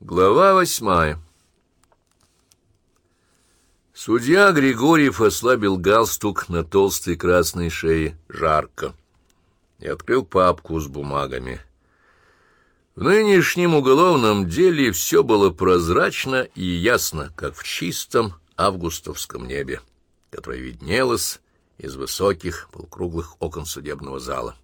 Глава восьмая Судья Григорьев ослабил галстук на толстой красной шее жарко и открыл папку с бумагами. В нынешнем уголовном деле все было прозрачно и ясно, как в чистом августовском небе, которое виднелось из высоких полукруглых окон судебного зала.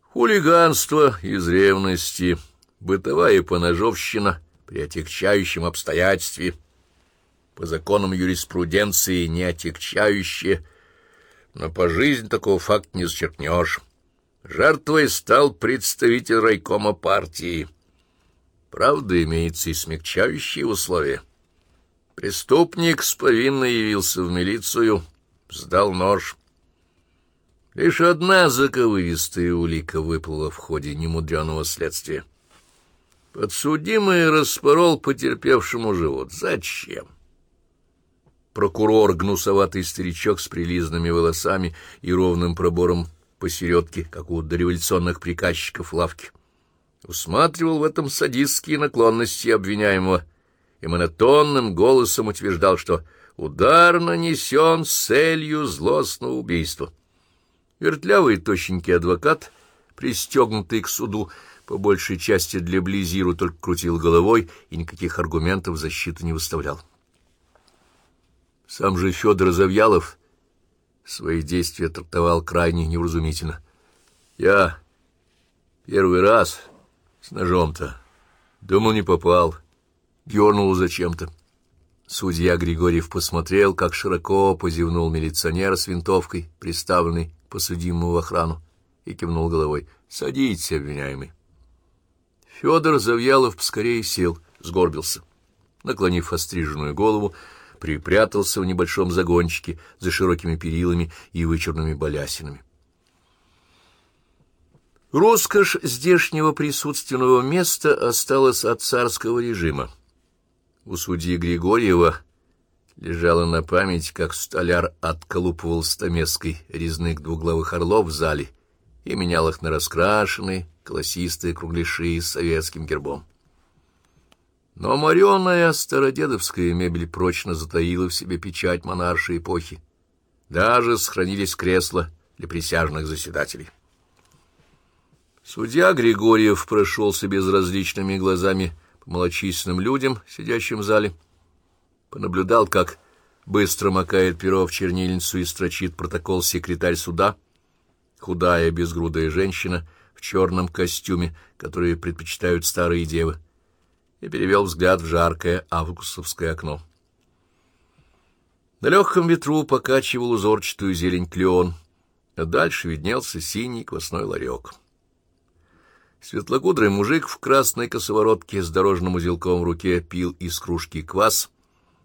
Хулиганство из ревности — бытовая поножовщина при отягчающем обстоятельстве, по законам юриспруденции не отягчающие, но по жизни такого факта не зачеркнешь. Жертвой стал представитель райкома партии. Правда, имеется и смягчающие условия. Преступник с повинной явился в милицию, сдал нож. Лишь одна заковыристая улика выплыла в ходе немудреного следствия. Подсудимый распорол потерпевшему живот. Зачем? Прокурор, гнусоватый старичок с прилизанными волосами и ровным пробором посередке, как у дореволюционных приказчиков лавки, усматривал в этом садистские наклонности обвиняемого и монотонным голосом утверждал, что удар нанесен с целью злостного убийства. Вертлявый тощенький адвокат, пристегнутый к суду, по большей части для Близиру только крутил головой и никаких аргументов в защиту не выставлял. Сам же Федор Завьялов свои действия трактовал крайне невразумительно. Я первый раз с ножом-то, думал, не попал, дернул зачем-то. Судья Григорьев посмотрел, как широко позевнул милиционер с винтовкой, приставленный посудимому в охрану, и кивнул головой. «Садитесь, обвиняемый». Федор Завьялов поскорее сел, сгорбился. Наклонив остриженную голову, припрятался в небольшом загончике за широкими перилами и вычурными балясинами. Роскошь здешнего присутственного места осталась от царского режима. У судьи Григорьева лежала на память, как столяр отколупывал стамеской резных двуглавых орлов в зале и менял их на раскрашенные, колосистые кругляши с советским гербом. Но мореная стародедовская мебель прочно затаила в себе печать монаршей эпохи. Даже сохранились кресла для присяжных заседателей. Судья Григорьев прошелся безразличными глазами по малочисленным людям, сидящим в зале, понаблюдал, как быстро макает перо в чернильницу и строчит протокол секретарь суда, худая безгрудая женщина — черном костюме, которые предпочитают старые девы, и перевел взгляд в жаркое августовское окно. На легком ветру покачивал узорчатую зелень клен, а дальше виднелся синий квасной ларек. Светлокудрый мужик в красной косоворотке с дорожным узелком в руке пил из кружки квас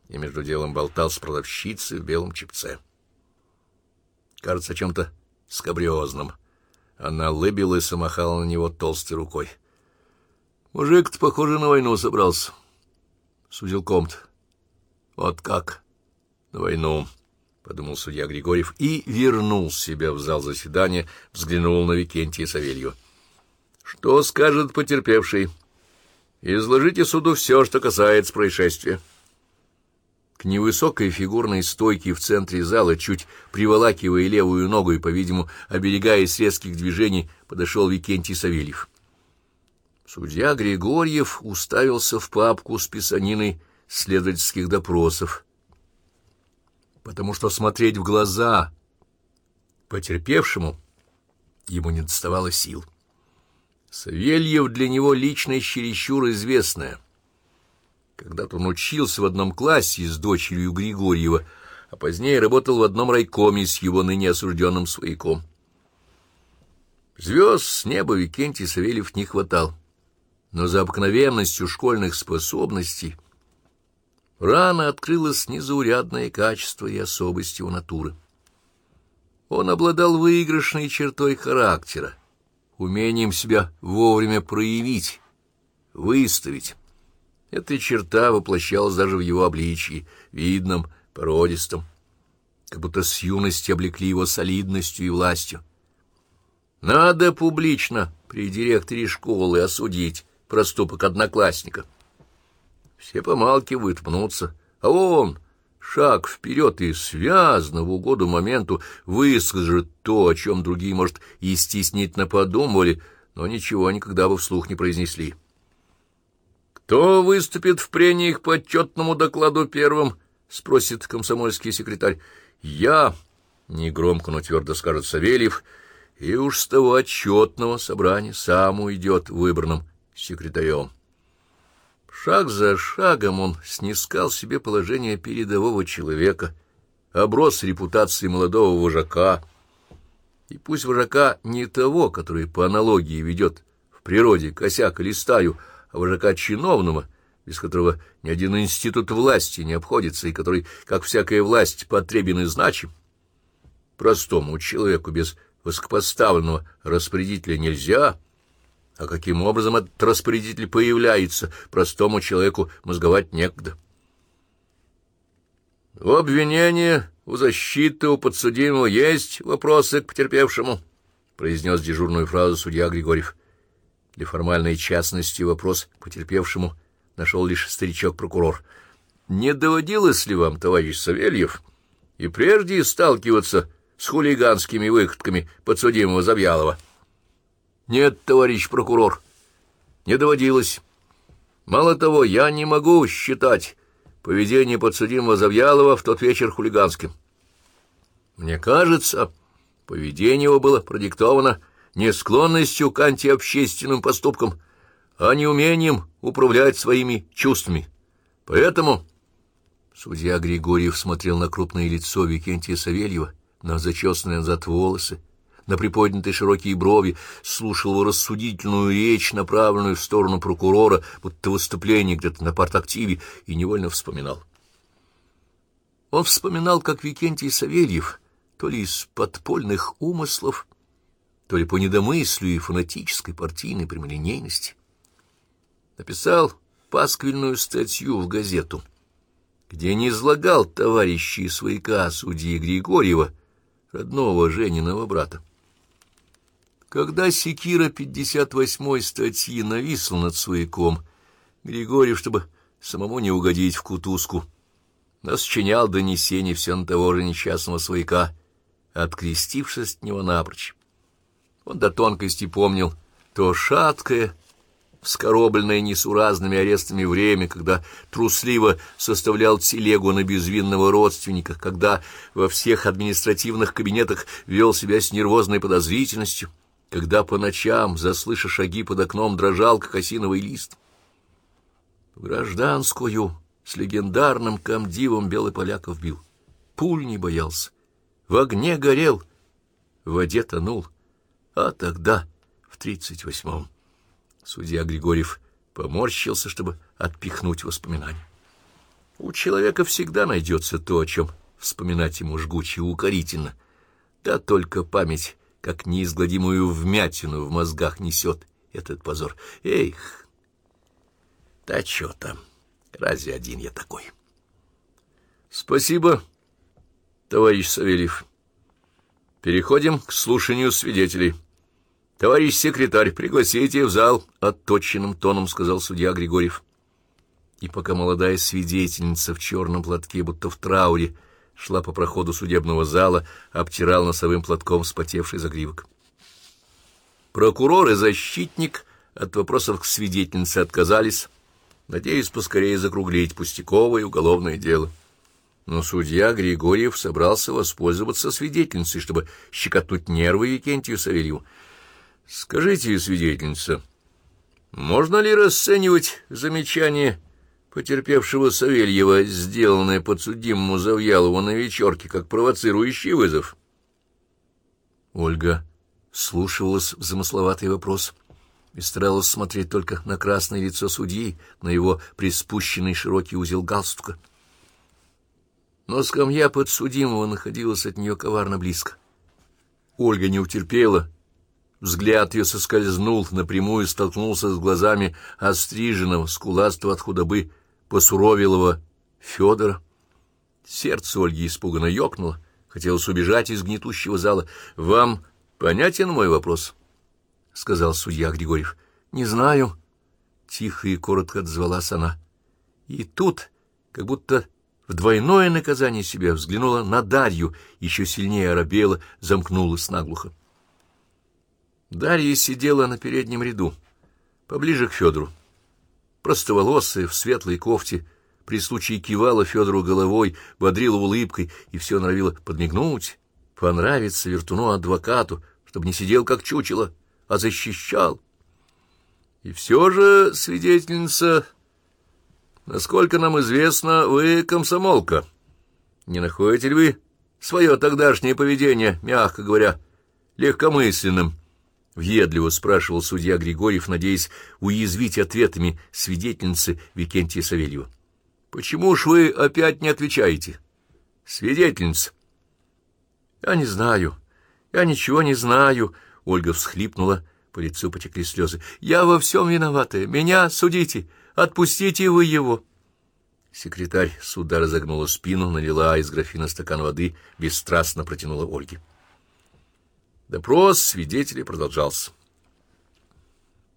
и между делом болтал с продавщицей в белом чепце. Кажется, о чем-то скабриозном — она улыбилась и махала на него толстой рукой. Мужик-то, похоже, на войну собрался. С узелком-то. Вот как? На войну, — подумал судья Григорьев и вернул себя в зал заседания, взглянул на Викентия Савельева. Что скажет потерпевший? Изложите суду все, что касается происшествия. К невысокой фигурной стойке в центре зала, чуть приволакивая левую ногу и, по-видимому, оберегаясь резких движений, подошел Викентий Савельев. Судья Григорьев уставился в папку с писаниной следовательских допросов, потому что смотреть в глаза потерпевшему ему не доставало сил. Савельев для него личность чересчур известная — когда-то он учился в одном классе с дочерью Григорьева, а позднее работал в одном райкоме с его ныне осужденным свояком. Звезд с неба Викентий Савельев не хватал, но за обыкновенностью школьных способностей рано открылось незаурядное качество и особость его натуры. Он обладал выигрышной чертой характера, умением себя вовремя проявить, выставить. Эта черта воплощалась даже в его обличии, видном, породистом, как будто с юности облекли его солидностью и властью. Надо публично при директоре школы осудить проступок одноклассника. Все помалкивают, мнутся, а он шаг вперед и связно в угоду моменту выскажет то, о чем другие, может, и стеснительно подумали, но ничего никогда бы вслух не произнесли. «Кто выступит в прениях по отчетному докладу первым?» — спросит комсомольский секретарь. «Я», — негромко, но твердо скажет Савельев, и уж с того отчетного собрания сам уйдет выбранным секретарем. Шаг за шагом он снискал себе положение передового человека, оброс репутацией молодого вожака, и пусть вожака не того, который по аналогии ведет в природе косяк или стаю, а вожака чиновного, без которого ни один институт власти не обходится и который, как всякая власть, потребен и значим, простому человеку без высокопоставленного распорядителя нельзя — а каким образом этот распорядитель появляется, простому человеку мозговать некогда. В обвинении, у защиты, у подсудимого есть вопросы к потерпевшему, произнес дежурную фразу судья Григорьев. Для формальной частности вопрос потерпевшему нашел лишь старичок-прокурор. Не доводилось ли вам, товарищ Савельев, и прежде сталкиваться с хулиганскими выходками подсудимого Завьялова? —— Нет, товарищ прокурор, не доводилось. Мало того, я не могу считать поведение подсудимого Завьялова в тот вечер хулиганским. Мне кажется, поведение его было продиктовано не склонностью к антиобщественным поступкам, а неумением управлять своими чувствами. Поэтому судья Григорьев смотрел на крупное лицо Викентия Савельева, на зачесанные назад волосы, на приподнятые широкие брови, слушал его рассудительную речь, направленную в сторону прокурора, будто выступление где-то на партактиве, и невольно вспоминал. Он вспоминал, как Викентий Савельев, то ли из подпольных умыслов, то ли по недомыслию и фанатической партийной прямолинейности, написал пасквильную статью в газету, где не излагал товарищей свояка судьи Григорьева, родного Жениного брата. Когда секира 58-й статьи нависла над свояком, Григорьев, чтобы самому не угодить в кутузку, насчинял донесение все на того же несчастного свояка, открестившись от него напрочь. Он до тонкости помнил то шаткое, вскоробленное несуразными арестами время, когда трусливо составлял телегу на безвинного родственника, когда во всех административных кабинетах вел себя с нервозной подозрительностью, когда по ночам, заслыша шаги под окном, дрожал, как осиновый лист. Гражданскую с легендарным комдивом белый поляков бил. Пуль не боялся, в огне горел, в воде тонул. А тогда, в тридцать восьмом, судья Григорьев поморщился, чтобы отпихнуть воспоминания. У человека всегда найдется то, о чем вспоминать ему жгуче и укорительно. Да только память как неизгладимую вмятину в мозгах несет этот позор. Эх, да что там, разве один я такой? Спасибо, товарищ Савельев. Переходим к слушанию свидетелей. Товарищ секретарь, пригласите в зал, отточенным тоном сказал судья Григорьев. И пока молодая свидетельница в черном платке, будто в трауре, шла по проходу судебного зала, обтирал носовым платком вспотевший загривок. Прокурор и защитник от вопросов к свидетельнице отказались, надеясь поскорее закруглить пустяковое уголовное дело. Но судья Григорьев собрался воспользоваться свидетельницей, чтобы щекотнуть нервы Викентию Савельеву. — Скажите, свидетельница, можно ли расценивать замечание потерпевшего Савельева, сделанное подсудимому Завьялову на вечерке, как провоцирующий вызов. Ольга слушалась в замысловатый вопрос и старалась смотреть только на красное лицо судьи, на его приспущенный широкий узел галстука. Но скамья подсудимого находилась от нее коварно близко. Ольга не утерпела, взгляд ее соскользнул, напрямую столкнулся с глазами остриженного, скуластого от худобы, посуровилого Федора. Сердце Ольги испуганно ёкнуло, хотелось убежать из гнетущего зала. — Вам понятен мой вопрос? — сказал судья Григорьев. — Не знаю. — тихо и коротко отзвалась она. И тут, как будто в двойное наказание себя, взглянула на Дарью, еще сильнее оробела, замкнулась наглухо. Дарья сидела на переднем ряду, поближе к Федору. Простоволосая, в светлой кофте, при случае кивала Федору головой, бодрила улыбкой и все норовила подмигнуть, понравиться вертуну-адвокату, чтобы не сидел как чучело, а защищал. И все же, свидетельница, насколько нам известно, вы комсомолка. Не находите ли вы свое тогдашнее поведение, мягко говоря, легкомысленным? Въедливо спрашивал судья Григорьев, надеясь уязвить ответами свидетельницы Викентия Савельева. — Почему ж вы опять не отвечаете? — Свидетельница. — Я не знаю. Я ничего не знаю. Ольга всхлипнула, по лицу потекли слезы. — Я во всем виновата. Меня судите. Отпустите вы его. Секретарь суда разогнула спину, налила из графина стакан воды, бесстрастно протянула Ольге. Допрос свидетелей продолжался.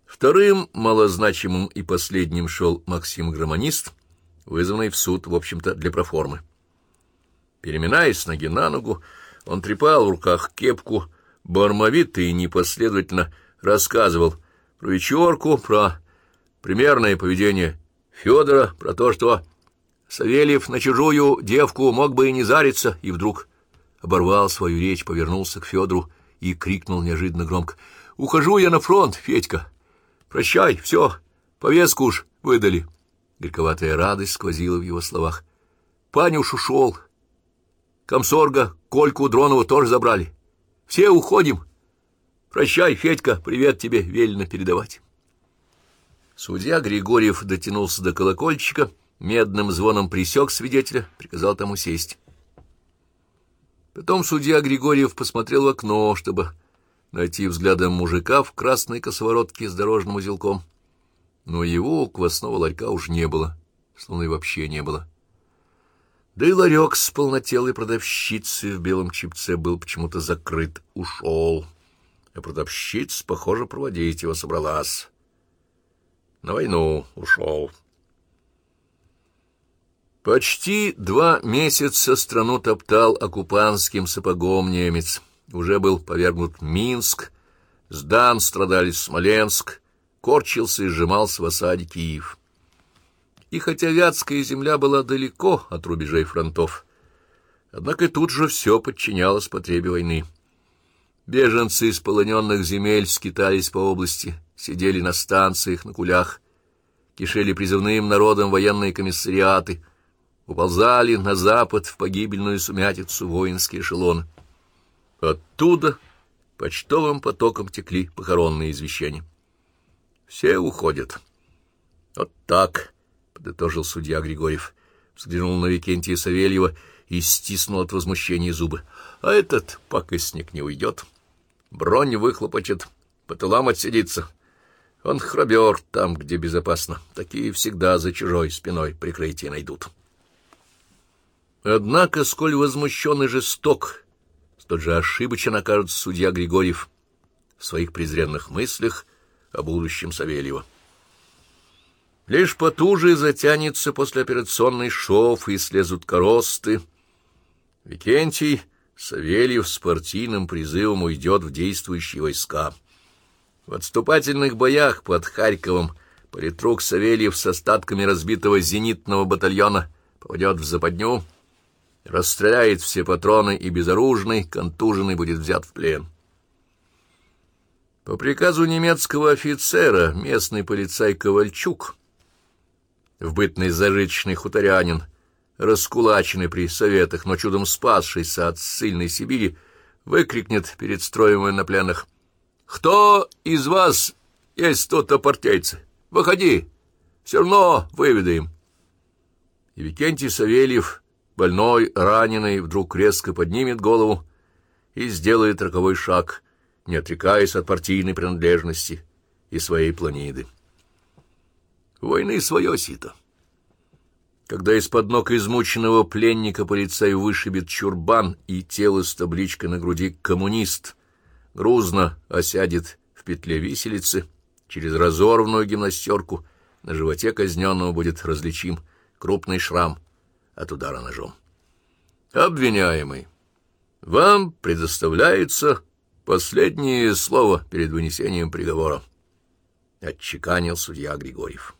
Вторым малозначимым и последним шел Максим Громонист, вызванный в суд, в общем-то, для проформы. Переминаясь ноги на ногу, он трепал в руках кепку, бармовито и непоследовательно рассказывал про вечерку, про примерное поведение Федора, про то, что Савельев на чужую девку мог бы и не зариться, и вдруг оборвал свою речь, повернулся к Федору и крикнул неожиданно громко. — Ухожу я на фронт, Федька. Прощай, все, повестку уж выдали. Горьковатая радость сквозила в его словах. Панюш ушел. Комсорга, Кольку Дронова тоже забрали. Все уходим. Прощай, Федька, привет тебе велено передавать. Судья Григорьев дотянулся до колокольчика, медным звоном присек свидетеля, приказал тому сесть. Потом судья Григорьев посмотрел в окно, чтобы найти взглядом мужика в красной косоворотке с дорожным узелком. Но его квасного ларька уж не было, словно и вообще не было. Да и ларек с полнотелой продавщицей в белом чипце был почему-то закрыт, ушел. А продавщица, похоже, проводить его собралась. На войну ушел. Почти два месяца страну топтал оккупантским сапогом немец. Уже был повергнут Минск, сдан страдали Смоленск, корчился и сжимался в осаде Киев. И хотя Вятская земля была далеко от рубежей фронтов, однако тут же все подчинялось потребе войны. Беженцы из полоненных земель скитались по области, сидели на станциях, на кулях, кишели призывным народом военные комиссариаты — уползали на запад в погибельную сумятицу воинские эшелоны. Оттуда почтовым потоком текли похоронные извещения. Все уходят. Вот так, — подытожил судья Григорьев, взглянул на Викентия Савельева и стиснул от возмущения зубы. А этот пакостник не уйдет. Бронь выхлопочет, по тылам отсидится. Он храбер там, где безопасно. Такие всегда за чужой спиной прикрытие найдут. Однако, сколь возмущен и жесток, столь же ошибочен окажется судья Григорьев в своих презренных мыслях о будущем Савельева. Лишь потуже затянется послеоперационный шов и слезут коросты. Викентий Савельев с партийным призывом уйдет в действующие войска. В отступательных боях под Харьковом политрук Савельев с остатками разбитого зенитного батальона попадет в западню — расстреляет все патроны и безоружный, контуженный будет взят в плен. По приказу немецкого офицера местный полицай Ковальчук, в бытный зажиточный хуторянин, раскулаченный при советах, но чудом спасшийся от сильной Сибири, выкрикнет перед строем военнопленных «Кто из вас есть тут опортейцы? Выходи! Все равно выведаем!» И Викентий Савельев Больной, раненый, вдруг резко поднимет голову и сделает роковой шаг, не отрекаясь от партийной принадлежности и своей планиды. Войны свое сито. Когда из-под ног измученного пленника полицай вышибет чурбан и тело с табличкой на груди «Коммунист» грузно осядет в петле виселицы через разорванную гимнастерку, на животе казненного будет различим крупный шрам от удара ножом. Обвиняемый, вам предоставляется последнее слово перед вынесением приговора, — отчеканил судья Григорьев.